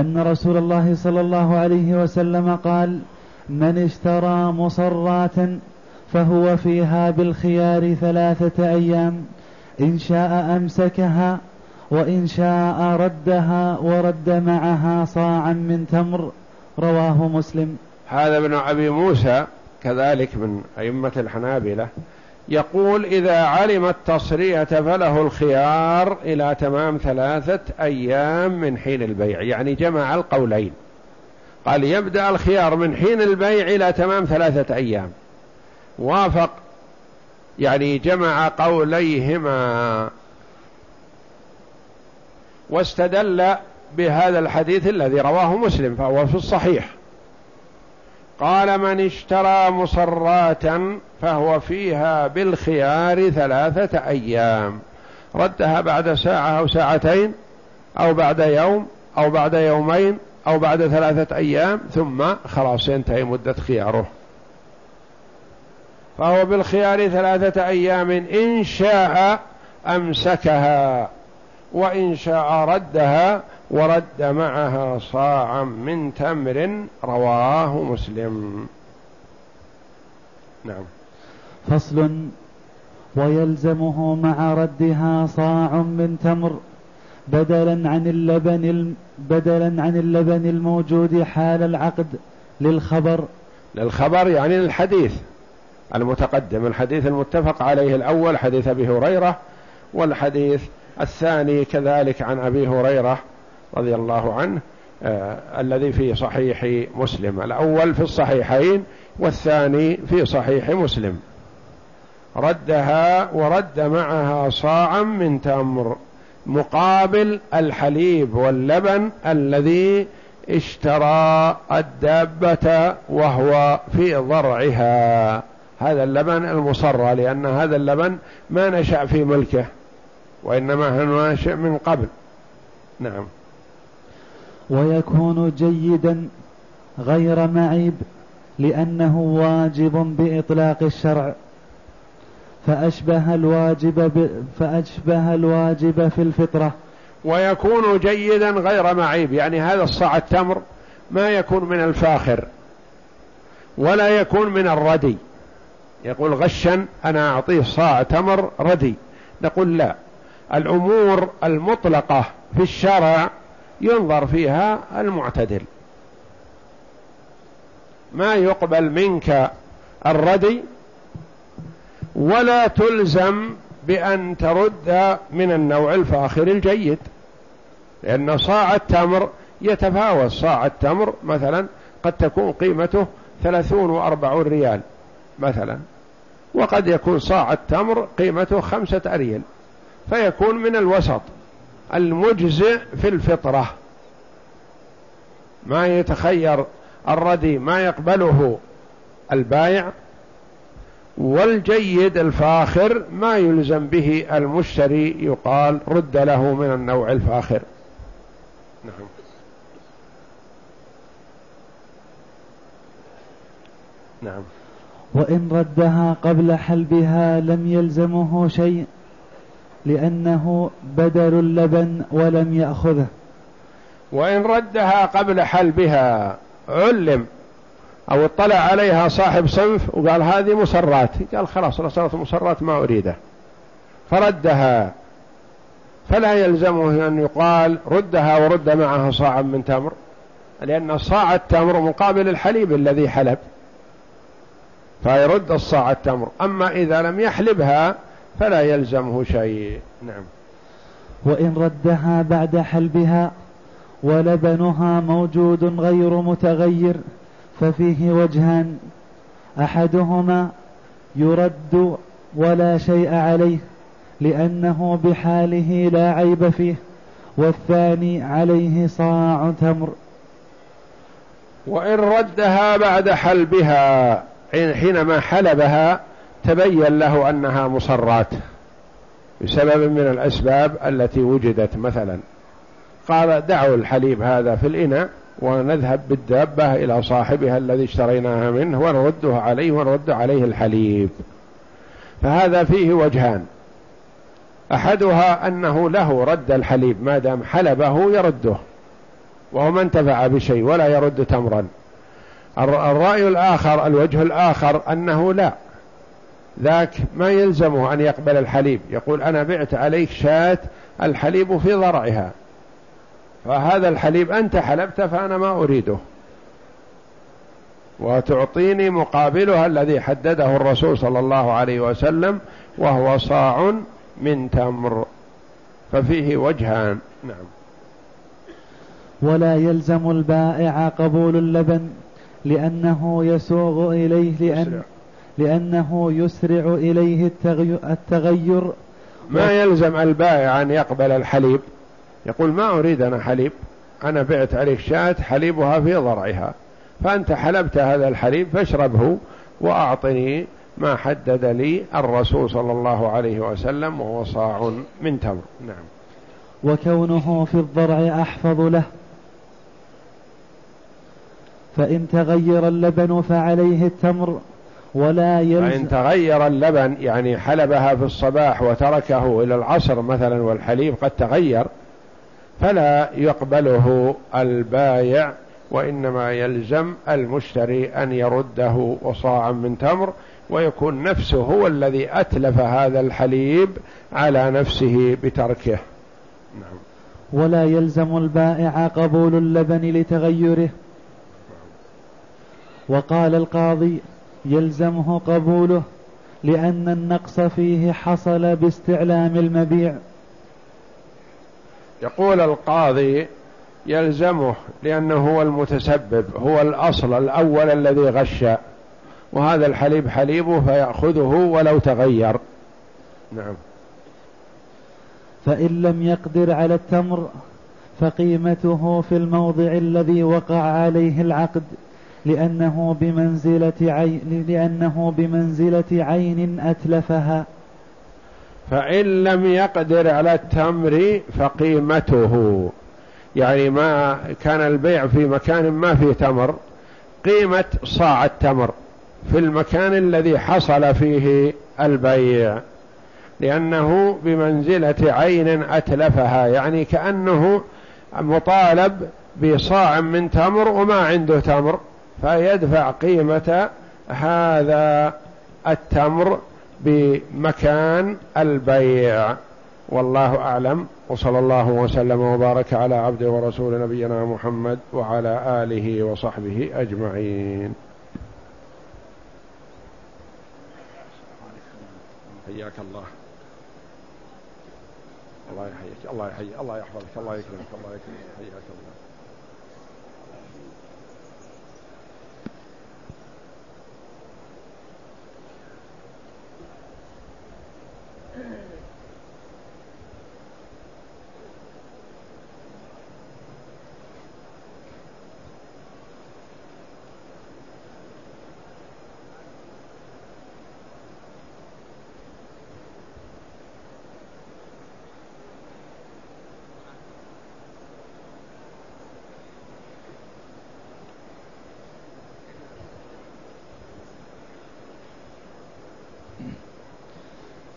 أن رسول الله صلى الله عليه وسلم قال من اشترى مصرات فهو فيها بالخيار ثلاثة أيام إن شاء أمسكها وإن شاء ردها ورد معها صاعا من تمر. رواه مسلم. هذا ابن أبي موسى كذلك من أئمة الحنابلة يقول إذا علم التصرية فله الخيار إلى تمام ثلاثة أيام من حين البيع يعني جمع القولين. قال يبدأ الخيار من حين البيع إلى تمام ثلاثة أيام. وافق يعني جمع قوليهما. واستدل بهذا الحديث الذي رواه مسلم فهو في الصحيح. قال من اشترى مصرات فهو فيها بالخيار ثلاثة أيام. ردها بعد ساعة أو ساعتين أو بعد يوم أو بعد يومين أو بعد ثلاثة أيام ثم خلاص ينتهي مدة خياره. فهو بالخيار ثلاثة أيام إن شاء أمسكها. وإن شاء ردها ورد معها صاعا من تمر رواه مسلم. نعم. فصل. ويلزمه مع ردها صاع من تمر. بدلا عن اللبن بدلا عن اللبن الموجود حال العقد للخبر. للخبر يعني الحديث المتقدم الحديث المتفق عليه الأول حديث أبي هريرة والحديث الثاني كذلك عن أبي هريرة رضي الله عنه آه الذي في صحيح مسلم. الأول في الصحيحين والثاني في صحيح مسلم. ردها ورد معها صاعا من تمر مقابل الحليب واللبن الذي اشترى الدابة وهو في ضرعها. هذا اللبن المصرى لأن هذا اللبن ما نشأ في ملكه. وإنما هو ناشئ من قبل. نعم. ويكون جيدا غير معيب لأنه واجب بإطلاق الشرع. فأشبه الواجب ب... فأشبه الواجب في الفطرة. ويكون جيدا غير معيب يعني هذا الصاع التمر ما يكون من الفاخر ولا يكون من الردي. يقول غشا أنا أعطيه صاع تمر ردي. نقول لا الأمور المطلقة في الشرع ينظر فيها المعتدل. ما يقبل منك الردي ولا تلزم بأن ترد من النوع الفاخر الجيد لأن صاع التمر يتفاوت. صاع التمر مثلا قد تكون قيمته ثلاثون وأربعون ريال مثلا وقد يكون صاع التمر قيمته خمسة أريل فيكون من الوسط المجزئ في الفطرة. ما يتخير الردي ما يقبله البائع والجيد الفاخر ما يلزم به المشتري يقال رد له من النوع الفاخر. نعم. نعم. وإن ردها قبل حلبها لم يلزمه شيء. لأنه بدل اللبن ولم يأخذه. وإن ردها قبل حلبها علم أو اطلع عليها صاحب صنف وقال هذه مسرات قال خلاص صارت مسرات ما أريده. فردها فلا يلزمه أن يقال ردها ورد معها صاعا من تمر لأن صاع التمر مقابل الحليب الذي حلب فيرد الصاع التمر. أما إذا لم يحلبها فلا يلزمه شيء. نعم. وإن ردها بعد حلبها ولبنها موجود غير متغير ففيه وجهان. أحدهما يرد ولا شيء عليه لأنه بحاله لا عيب فيه والثاني عليه صاع تمر. وإن ردها بعد حلبها حينما حلبها تبين له أنها مصرات بسبب من الأسباب التي وجدت مثلا. قال دعوا الحليب هذا في الإناء ونذهب بالدابة إلى صاحبها الذي اشتريناها منه ونردها عليه ونرد عليه الحليب. فهذا فيه وجهان. أحدها أنه له رد الحليب ما دام حلبه يرده وهو ما انتفع بشيء ولا يرد تمرا. الرأي الآخر الوجه الآخر أنه لا. ذاك ما يلزمه أن يقبل الحليب. يقول أنا بعت عليك شاة الحليب في ضرعها. فهذا الحليب أنت حلبت فأنا ما أريده. وتعطيني مقابلها الذي حدده الرسول صلى الله عليه وسلم وهو صاع من تمر. ففيه وجهان. نعم. ولا يلزم البائع قبول اللبن لأنه يسوغ إليه لأن لأنه يسرع إليه التغير ما يلزم البائع أن يقبل الحليب. يقول ما أريد أنا حليب. أنا بعت عليك شاة حليبها في ضرعها. فأنت حلبت هذا الحليب فاشربه وأعطني ما حدد لي الرسول صلى الله عليه وسلم وهو صاع من تمر. نعم. وكونه في الضرع أحفظ له. فإن تغير اللبن فعليه التمر. ولا يلزم فإن تغير اللبن يعني حلبها في الصباح وتركه إلى العصر مثلا والحليب قد تغير فلا يقبله البايع وإنما يلزم المشتري أن يرده وصاعا من تمر ويكون نفسه هو الذي أتلف هذا الحليب على نفسه بتركه. نعم. ولا يلزم البائع قبول اللبن لتغيره. وقال القاضي يلزمه قبوله لأن النقص فيه حصل باستعلام المبيع. يقول القاضي يلزمه لأنه هو المتسبب هو الأصل الأول الذي غش. وهذا الحليب حليبه فيأخذه ولو تغير. نعم. فإن لم يقدر على التمر فقيمته في الموضع الذي وقع عليه العقد. لأنه بمنزلة عين لأنه بمنزلة عين أتلفها. فإن لم يقدر على التمر فقيمته. يعني ما كان البيع في مكان ما فيه تمر قيمة صاع التمر في المكان الذي حصل فيه البيع. لأنه بمنزلة عين أتلفها يعني كأنه مطالب بصاع من تمر وما عنده تمر. فيدفع قيمة هذا التمر بمكان البيع. والله أعلم. وصلى الله وسلم وبارك على عبده ورسول نبينا محمد وعلى آله وصحبه أجمعين. حياك الله. الله يحييك. الله يحييك. الله يحفظك. الله يكرمك. الله يكرمك. حياك الله.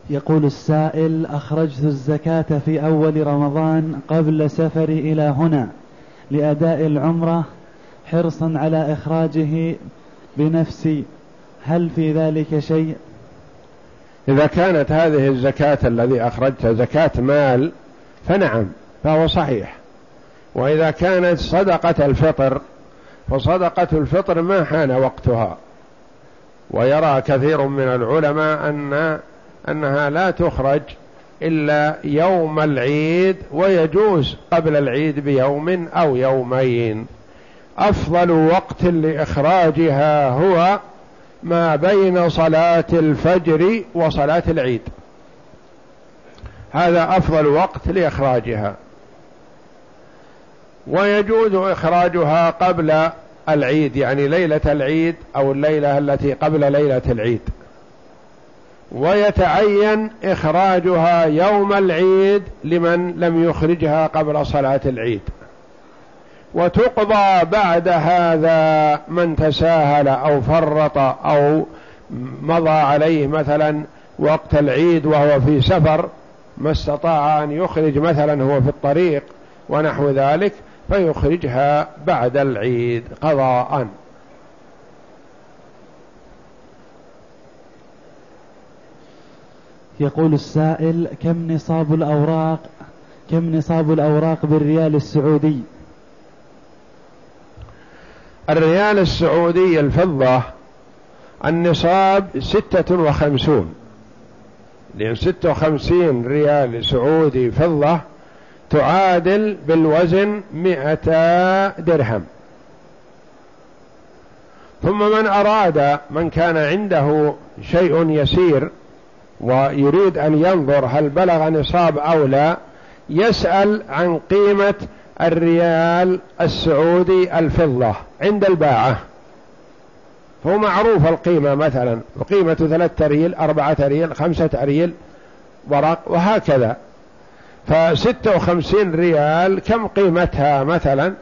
يقول السائل أخرجت الزكاة في أول رمضان قبل سفري إلى هنا لأداء العمرة حرصا على إخراجه بنفسي. هل في ذلك شيء؟ إذا كانت هذه الزكاة الذي أخرجتها زكاة مال فنعم فهو صحيح. وإذا كانت صدقة الفطر فصدقة الفطر ما حان وقتها. ويرى كثير من العلماء أن أنها لا تخرج إلا يوم العيد ويجوز قبل العيد بيوم أو يومين. أفضل وقت لإخراجها هو ما بين صلاة الفجر وصلاة العيد. هذا أفضل وقت لإخراجها. ويجوز إخراجها قبل العيد يعني ليلة العيد أو الليلة التي قبل ليلة العيد. ويتعين إخراجها يوم العيد لمن لم يخرجها قبل صلاة العيد. وتقضى بعد هذا من تساهل أو فرط أو مضى عليه مثلا وقت العيد وهو في سفر ما استطاع أن يخرج مثلا هو في الطريق ونحو ذلك فيخرجها بعد العيد قضاء. يقول السائل كم نصاب الأوراق كم نصاب الأوراق بالريال السعودي؟ الريال السعودي الفضة النصاب ستة وخمسون. لأن ستة وخمسين ريال سعودي فضة تعادل بالوزن مئة درهم. ثم من أراد من كان عنده شيء يسير ويريد أن ينظر هل بلغ نصاب أو لا يسأل عن قيمة الريال السعودي الفضة عند الباعة. فهو معروف القيمة مثلا وقيمة ثلاثة ريال أربعة ريال خمسة ريال ورق وهكذا. فستة وخمسين ريال كم قيمتها مثلا؟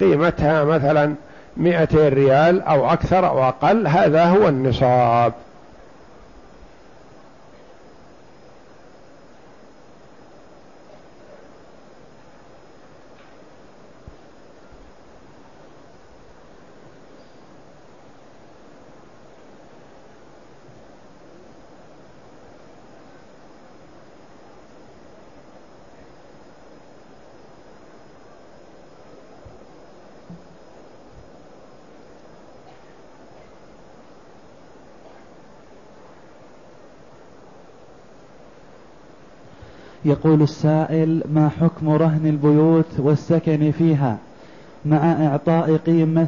قيمتها مثلا مئتين ريال أو أكثر أو أقل هذا هو النصاب. يقول السائل ما حكم رهن البيوت والسكن فيها مع إعطاء قيمة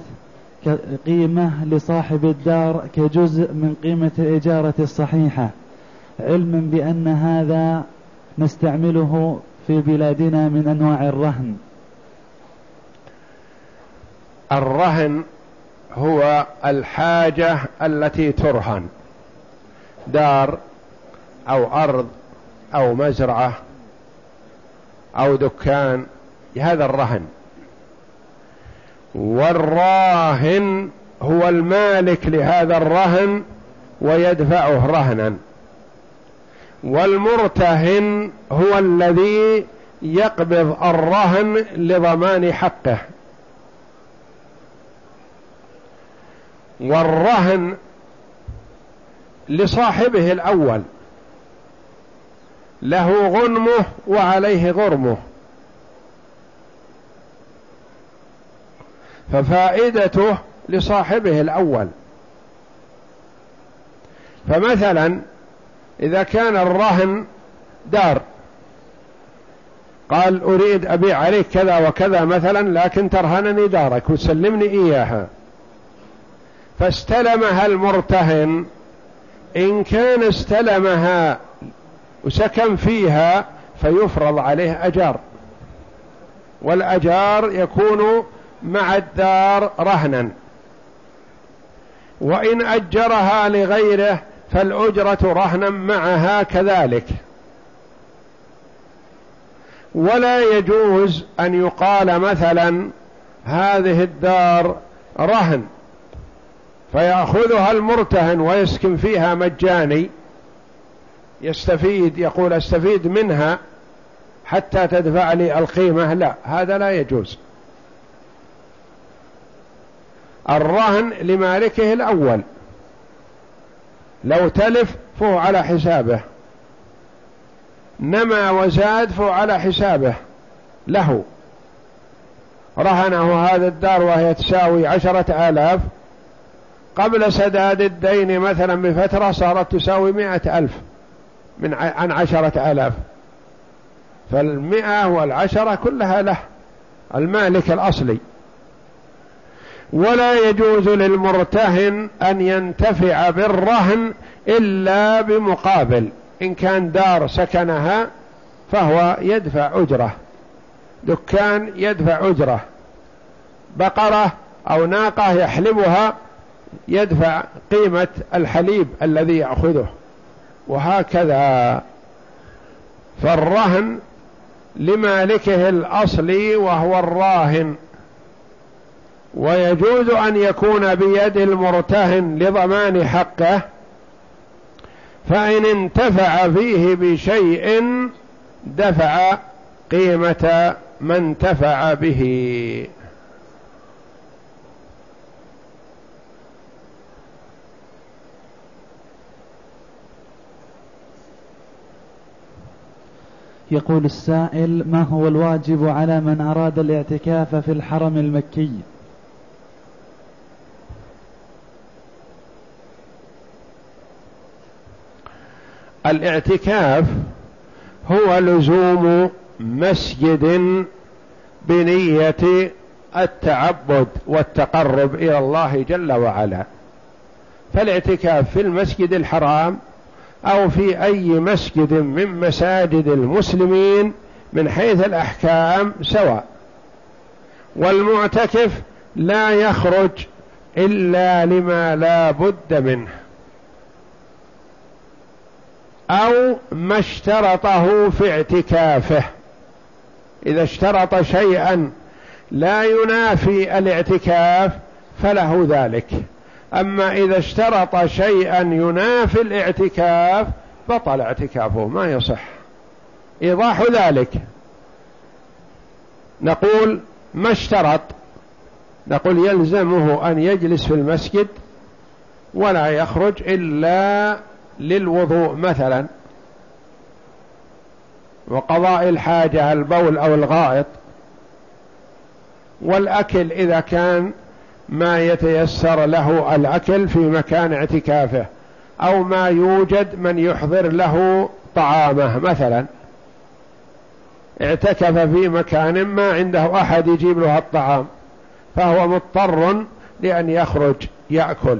قيمة لصاحب الدار كجزء من قيمة الإجارة الصحيحة؟ علما بأن هذا نستعمله في بلادنا من أنواع الرهن. الرهن هو الحاجة التي ترهن دار أو أرض أو مزرعة أو دكان هذا الرهن. والراهن هو المالك لهذا الرهن ويدفعه رهنا. والمرتهن هو الذي يقبض الرهن لضمان حقه. والرهن لصاحبه الأول. له غنمه وعليه غرمه. ففائدته لصاحبه الأول. فمثلا إذا كان الرهن دار قال أريد أبيع عليك كذا وكذا مثلا لكن ترهنني دارك وتسلمني إياها. فاستلمها المرتهن إن كان استلمها وسكن فيها فيفرض عليه أجار. والأجار يكون مع الدار رهنا. وإن أجرها لغيره فالأجرة رهنا معها كذلك. ولا يجوز أن يقال مثلا هذه الدار رهن فيأخذها المرتهن ويسكن فيها مجاني. يستفيد يقول أستفيد منها حتى تدفع لي القيمة. لا هذا لا يجوز. الرهن لمالكه الأول. لو تلف فهو على حسابه. نما وزاد فهو على حسابه. له. رهنه هذا الدار وهي تساوي عشرة آلاف. قبل سداد الدين مثلا بفترة صارت تساوي مئة ألف. من عن عشرة آلاف. فالمئة والعشرة كلها له المالك الأصلي. ولا يجوز للمرتهن أن ينتفع بالرهن إلا بمقابل. إن كان دار سكنها فهو يدفع أجرة. دكان يدفع أجرة. بقرة أو ناقة يحلبها يدفع قيمة الحليب الذي يأخذه. وهكذا فالرهن لمالكه الأصلي وهو الراهن. ويجوز أن يكون بيد المرتهن لضمان حقه فإن انتفع فيه بشيء دفع قيمة ما انتفع به. يقول السائل ما هو الواجب على من أراد الاعتكاف في الحرم المكي؟ الاعتكاف هو لزوم مسجد بنية التعبد والتقرب إلى الله جل وعلا. فالاعتكاف في المسجد الحرام أو في أي مسجد من مساجد المسلمين من حيث الأحكام سواء. والمعتكف لا يخرج إلا لما لا بد منه. أو ما اشترطه في اعتكافه. إذا اشترط شيئا لا ينافي الاعتكاف فله ذلك. أما إذا اشترط شيئا ينافي الاعتكاف بطل اعتكافه ما يصح. إيضاح ذلك. نقول ما اشترط؟ نقول يلزمه أن يجلس في المسجد ولا يخرج إلا للوضوء مثلا. وقضاء الحاجة البول أو الغائط. والأكل إذا كان ما يتيسر له الأكل في مكان اعتكافه أو ما يوجد من يحضر له طعامه مثلا. اعتكف في مكان ما عنده أحد يجيب له الطعام فهو مضطر لأن يخرج يأكل.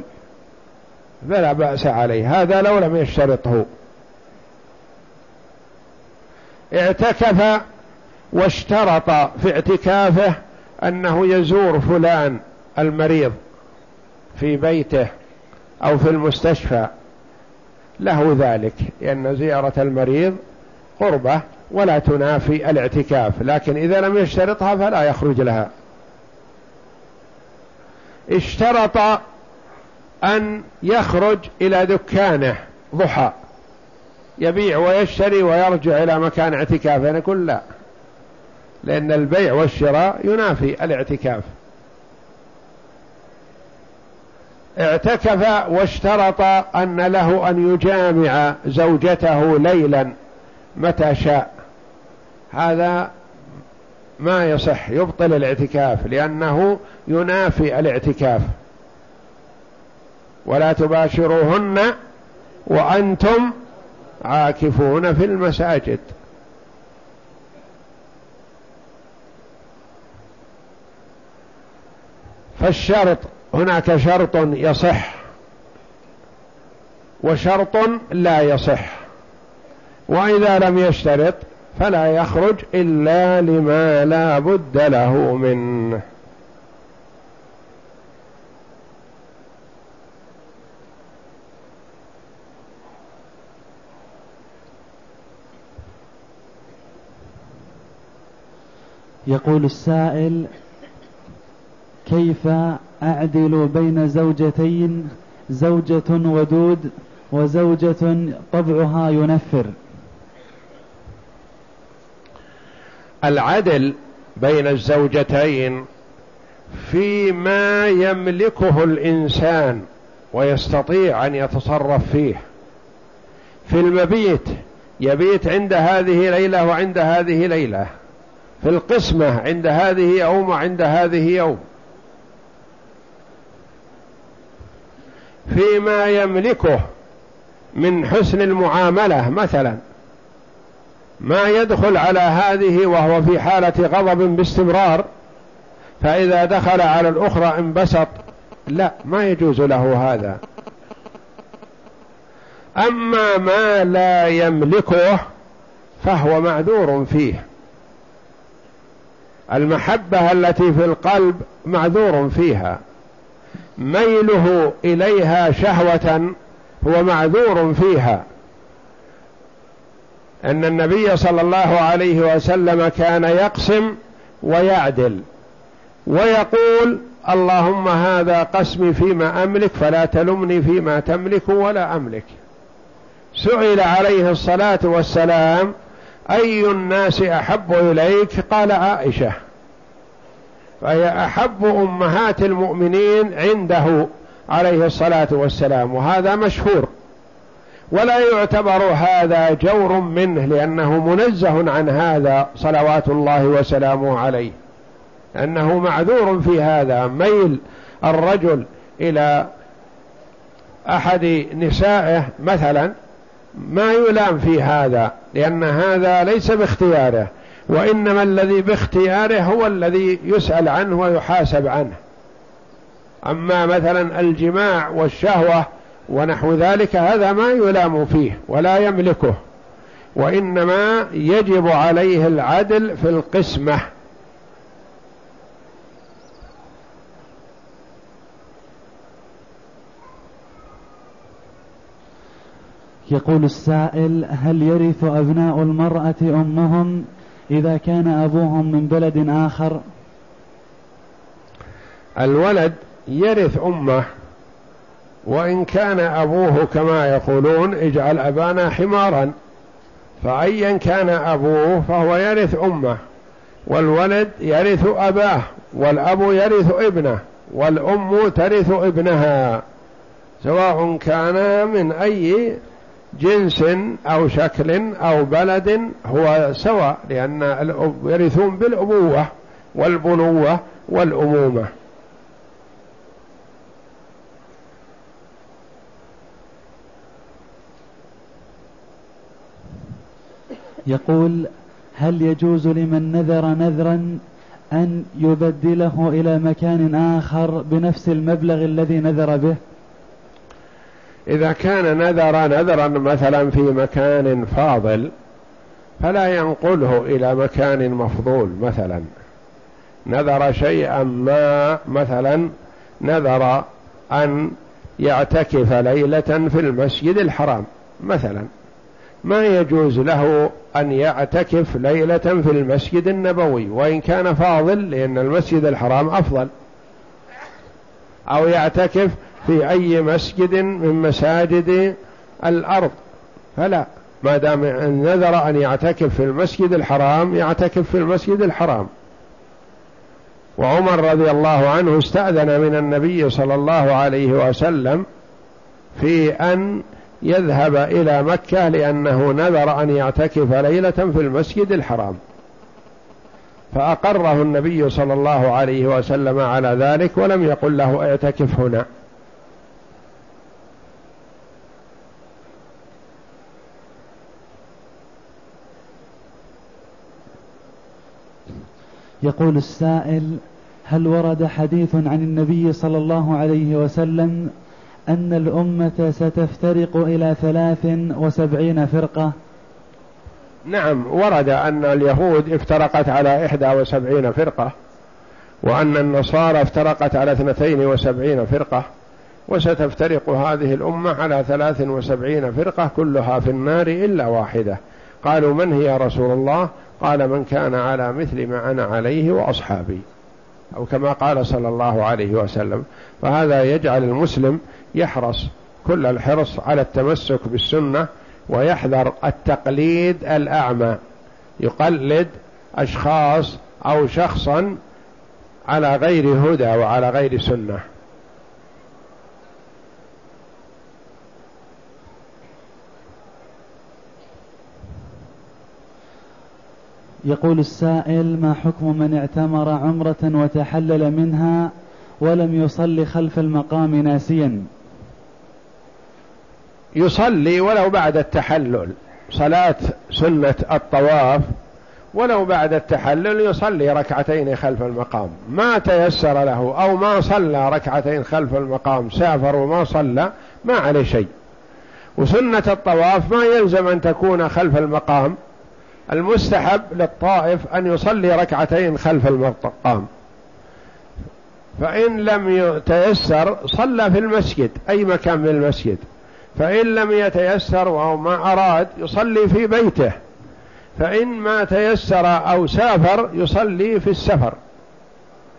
فلا بأس عليه هذا لو لم يشترطه. اعتكف واشترط في اعتكافه أنه يزور فلان. المريض في بيته أو في المستشفى له ذلك لأن زيارة المريض قربة ولا تنافي الاعتكاف لكن إذا لم يشترطها فلا يخرج لها. اشترط أن يخرج إلى دكانه ضحى يبيع ويشتري ويرجع إلى مكان اعتكافه نقول لا لأن البيع والشراء ينافي الاعتكاف. اعتكف واشترط أن له أن يجامع زوجته ليلا متى شاء. هذا ما يصح يبطل الاعتكاف لأنه ينافي الاعتكاف. ولا تباشروهن وأنتم عاكفون في المساجد. فالشرط هناك شرط يصح وشرط لا يصح وإذا لم يشترط فلا يخرج إلا لما لا بد له منه. يقول السائل كيف أعدل بين زوجتين زوجة ودود وزوجة طبعها ينفر. العدل بين الزوجتين فيما يملكه الإنسان ويستطيع أن يتصرف فيه. في المبيت يبيت عند هذه ليلة وعند هذه ليلة. في القسمة عند هذه يوم وعند هذه يوم. فيما يملكه من حسن المعاملة مثلا. ما يدخل على هذه وهو في حالة غضب باستمرار فإذا دخل على الأخرى انبسط. لا ما يجوز له هذا. أما ما لا يملكه فهو معذور فيه. المحبة التي في القلب معذور فيها. ميله إليها شهوة هو معذور فيها. أن النبي صلى الله عليه وسلم كان يقسم ويعدل ويقول اللهم هذا قسمي فيما أملك فلا تلمني فيما تملك ولا أملك. سئل عليه الصلاة والسلام أي الناس أحب إليك؟ قال عائشة. فهي أحب أمهات المؤمنين عنده عليه الصلاة والسلام وهذا مشهور. ولا يعتبر هذا جور منه لأنه منزه عن هذا صلوات الله وسلامه عليه. أنه معذور في هذا ميل الرجل إلى أحد نسائه مثلا ما يلام في هذا لأن هذا ليس باختياره. وإنما الذي باختياره هو الذي يسأل عنه ويحاسب عنه. أما مثلا الجماع والشهوة ونحو ذلك هذا ما يلام فيه ولا يملكه وإنما يجب عليه العدل في القسمة. يقول السائل هل يرث أبناء المرأة أمهم؟ إذا كان أبوهم من بلد آخر. الولد يرث أمه وإن كان أبوه كما يقولون اجعل أبانا حمارا فأيا كان أبوه فهو يرث أمه والولد يرث أباه والأب يرث ابنه والأم ترث ابنها سواء كان من أي جنس أو شكل أو بلد هو سواء لأن يرثون بالأبوة والبنوة والأمومة. يقول هل يجوز لمن نذر نذرا أن يبدله إلى مكان آخر بنفس المبلغ الذي نذر به؟ إذا كان نذر نذرا مثلا في مكان فاضل فلا ينقله إلى مكان مفضول مثلا. نذر شيئا ما مثلا نذر أن يعتكف ليلة في المسجد الحرام مثلا. ما يجوز له أن يعتكف ليلة في المسجد النبوي وإن كان فاضل لأن المسجد الحرام أفضل. أو يعتكف في أي مسجد من مساجد الأرض. فلا ما دام نذر أن يعتكف في المسجد الحرام يعتكف في المسجد الحرام. وعمر رضي الله عنه استأذن من النبي صلى الله عليه وسلم في أن يذهب إلى مكة لأنه نذر أن يعتكف ليلة في المسجد الحرام. فأقره النبي صلى الله عليه وسلم على ذلك ولم يقل له اعتكف هنا. يقول السائل هل ورد حديث عن النبي صلى الله عليه وسلم أن الأمة ستفترق إلى ثلاث وسبعين فرقة؟ نعم ورد أن اليهود افترقت على إحدى وسبعين فرقة وأن النصارى افترقت على اثنتين وسبعين فرقة وستفترق هذه الأمة على ثلاث وسبعين فرقة كلها في النار إلا واحدة. قالوا من هي رسول الله؟ قال من كان على مثل ما أنا عليه وأصحابي. أو كما قال صلى الله عليه وسلم فهذا يجعل المسلم يحرص كل الحرص على التمسك بالسنة ويحذر التقليد الأعمى. يقلد أشخاص أو شخصا على غير هدى وعلى غير سنة. يقول السائل ما حكم من اعتمر عمرة وتحلل منها ولم يصلي خلف المقام ناسيا؟ يصلي ولو بعد التحلل. صلاة سنة الطواف ولو بعد التحلل يصلي ركعتين خلف المقام. ما تيسر له أو ما صلى ركعتين خلف المقام سافر وما صلى ما عليه شيء. وسنة الطواف ما يلزم أن تكون خلف المقام. المستحب للطائف أن يصلي ركعتين خلف المقام. فإن لم يتيسر صلى في المسجد أي مكان من المسجد. فإن لم يتيسر أو ما أراد يصلي في بيته. فإن ما تيسر أو سافر يصلي في السفر.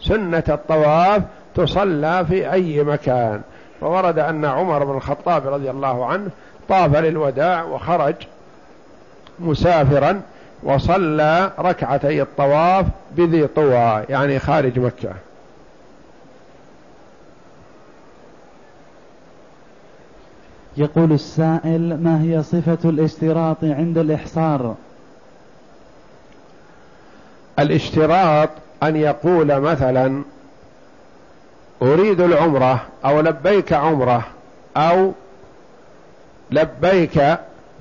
سنة الطواف تصلى في أي مكان. فورد أن عمر بن الخطاب رضي الله عنه طاف للوداع وخرج مسافرا وصلى ركعتي الطواف بذي طوى يعني خارج مكة. يقول السائل ما هي صفة الاشتراط عند الإحصار؟ الاشتراط أن يقول مثلا أريد العمرة أو لبيك عمرة أو لبيك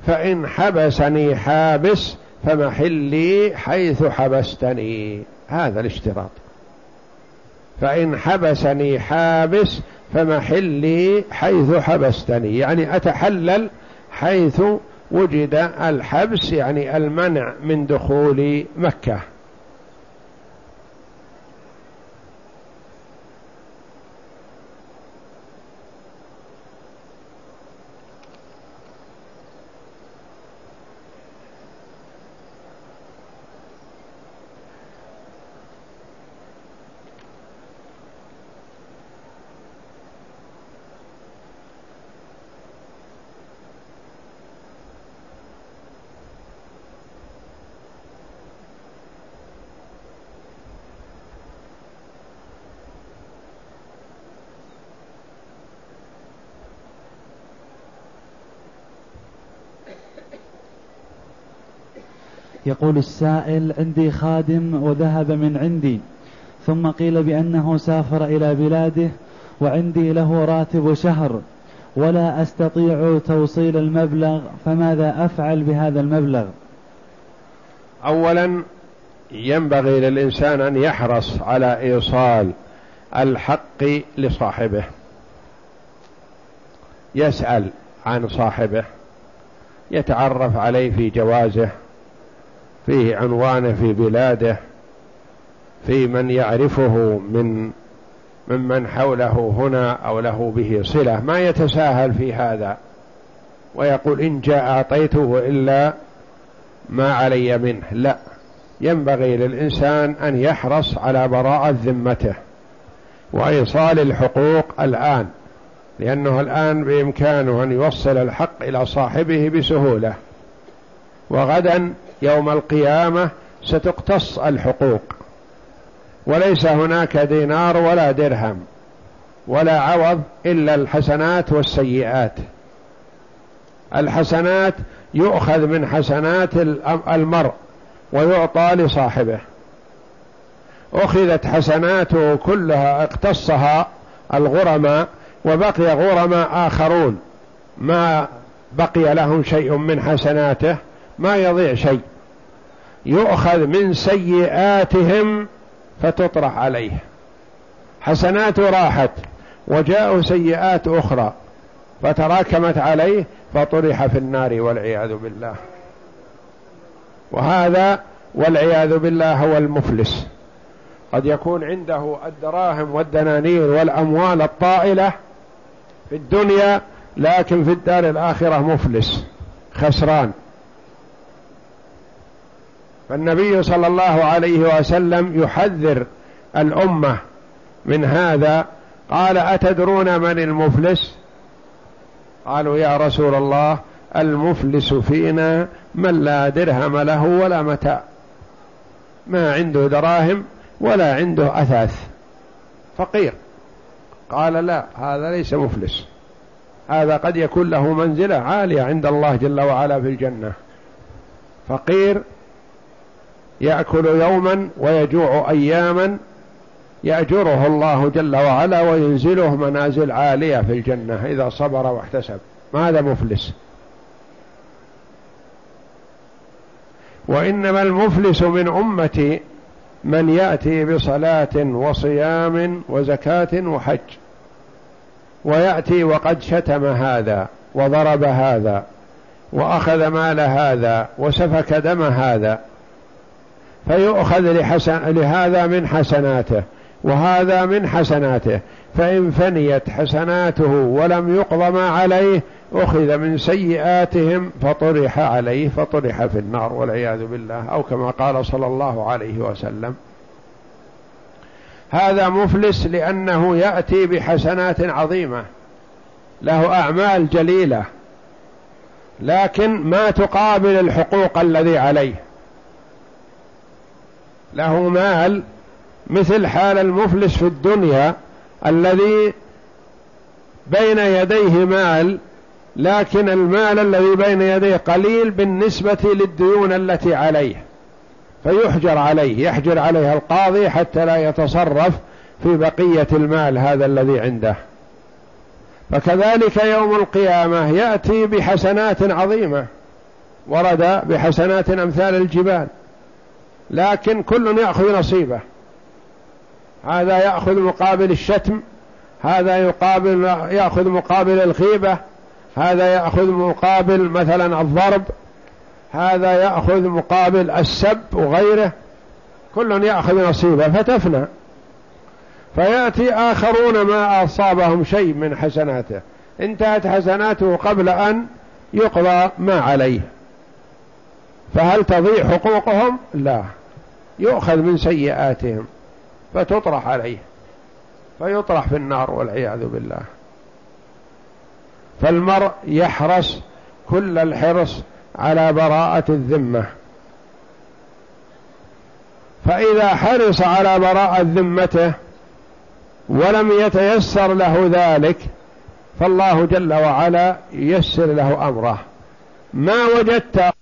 فإن حبسني حابس فمحلي حيث حبستني. هذا الاشتراط. فإن حبسني حابس فمحلي حيث حبستني. يعني أتحلل حيث وجد الحبس يعني المنع من دخول مكة. يقول السائل عندي خادم وذهب من عندي ثم قيل بأنه سافر إلى بلاده وعندي له راتب شهر ولا أستطيع توصيل المبلغ فماذا أفعل بهذا المبلغ؟ أولا ينبغي للإنسان أن يحرص على إيصال الحق لصاحبه. يسأل عن صاحبه يتعرف عليه في جوازه فيه عنوانه في بلاده في من يعرفه من ممن حوله هنا أو له به صلة. ما يتساهل في هذا. ويقول إن جاء أعطيته وإلا ما علي منه. لا. ينبغي للإنسان أن يحرص على براءة ذمته وإيصال الحقوق الآن لأنه الآن بإمكانه أن يوصل الحق إلى صاحبه بسهولة. وغدا يوم القيامة ستقتص الحقوق. وليس هناك دينار ولا درهم ولا عوض إلا الحسنات والسيئات. الحسنات يؤخذ من حسنات المرء ويعطى لصاحبه. أخذت حسناته كلها اقتصها الغرماء وبقي غرماء آخرون. ما بقي لهم شيء من حسناته ما يضيع شيء. يؤخذ من سيئاتهم فتطرح عليه. حسناته راحت وجاءوا سيئات أخرى فتراكمت عليه فطرح في النار والعياذ بالله. وهذا والعياذ بالله هو المفلس. قد يكون عنده الدراهم والدنانير والأموال الطائلة في الدنيا لكن في الدار الآخرة مفلس خسران. فالنبي صلى الله عليه وسلم يحذر الأمة من هذا. قال أتدرون من المفلس؟ قالوا يا رسول الله المفلس فينا من لا درهم له ولا متاع ما عنده دراهم ولا عنده أثاث. فقير. قال لا هذا ليس مفلس. هذا قد يكون له منزلة عالية عند الله جل وعلا في الجنة. فقير يأكل يوما ويجوع أياما يأجره الله جل وعلا وينزله منازل عالية في الجنة إذا صبر واحتسب. ماذا مفلس؟ وإنما المفلس من أمتي من يأتي بصلاة وصيام وزكاة وحج. ويأتي وقد شتم هذا وضرب هذا وأخذ مال هذا وسفك دم هذا فيؤخذ لحسن لهذا من حسناته وهذا من حسناته. فإن فنيت حسناته ولم يقض ما عليه أخذ من سيئاتهم فطرح عليه فطرح في النار والعياذ بالله أو كما قال صلى الله عليه وسلم. هذا مفلس لأنه يأتي بحسنات عظيمة له أعمال جليلة لكن ما تقابل الحقوق الذي عليه. له مال مثل حال المفلس في الدنيا الذي بين يديه مال لكن المال الذي بين يديه قليل بالنسبة للديون التي عليه. فيحجر عليه يحجر عليه القاضي حتى لا يتصرف في بقية المال هذا الذي عنده. فكذلك يوم القيامة يأتي بحسنات عظيمة ورد بحسنات أمثال الجبال. لكن كل يأخذ نصيبه. هذا يأخذ مقابل الشتم هذا يقابل يأخذ مقابل الخيبة هذا يأخذ مقابل مثلا الضرب هذا يأخذ مقابل السب وغيره. كل يأخذ نصيبه فتفنى. فيأتي آخرون ما أصابهم شيء من حسناته. انتهت حسناته قبل أن يقضى ما عليه. فهل تضيع حقوقهم؟ لا. يؤخذ من سيئاتهم فتطرح عليه فيطرح في النار والعياذ بالله. فالمرء يحرص كل الحرص على براءة الذمة. فإذا حرص على براءة ذمته ولم يتيسر له ذلك فالله جل وعلا ييسر له أمره. ما وجدت